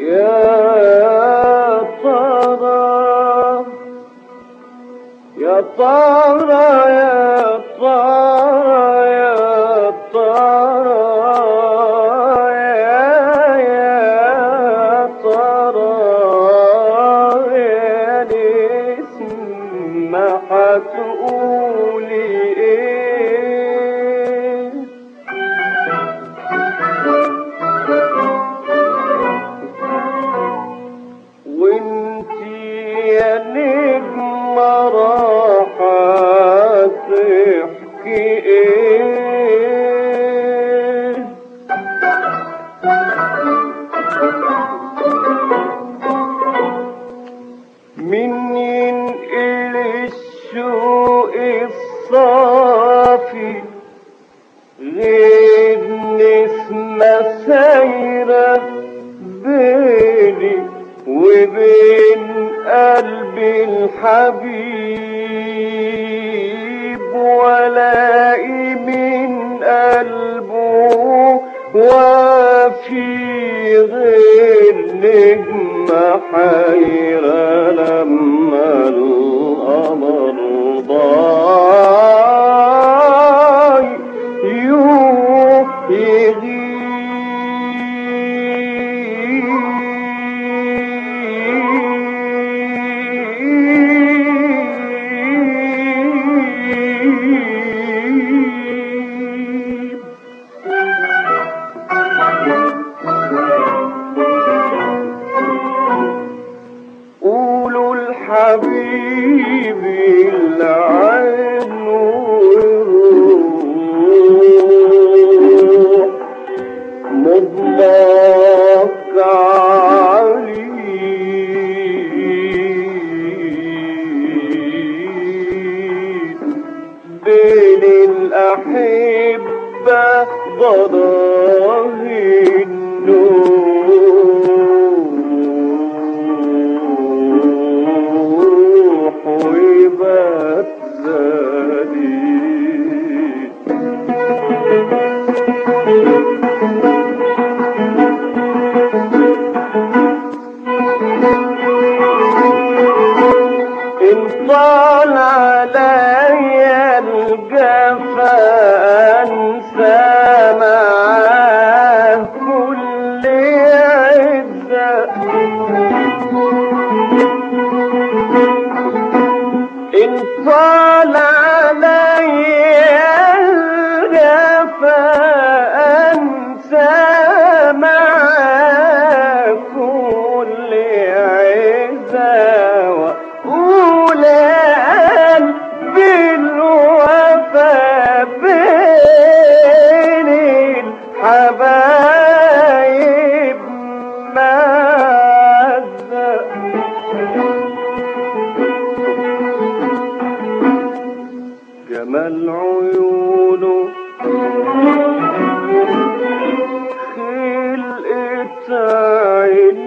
يا ترى يا ترى يا ترى بيني وبين قلبي الحبيب ولاقي من قلبه وفي غير نجمة حيرة لما القمر ضاي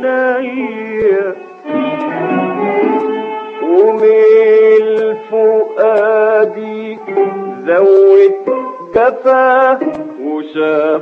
عليا وميل فؤادي زود كفاه وشاف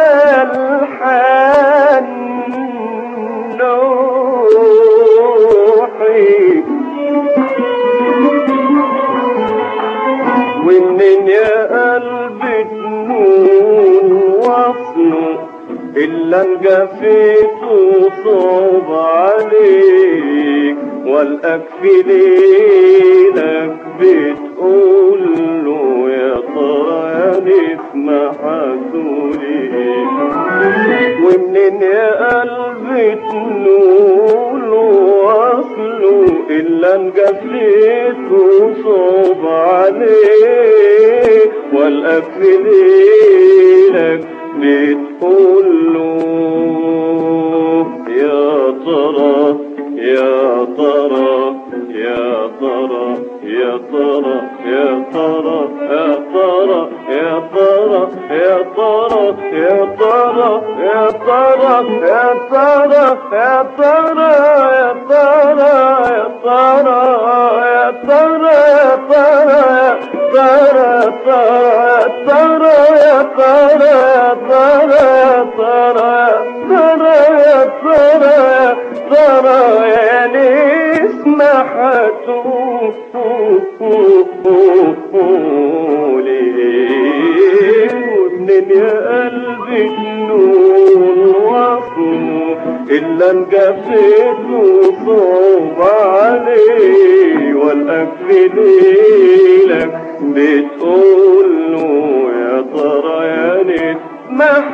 إلا الجفيت صعب عليك والأكفلينك بتقول له يا طراني في محدولي ومنين يا قلبي تنوله وصله إلا الجفيت صعب عليك والأكفلينك بتقول له يا ترى يا ترى يا ترى يا ترى يا ترى يا ترى يا ترى. إلا انقفيت وصوب علي والأكل لك بتقول ما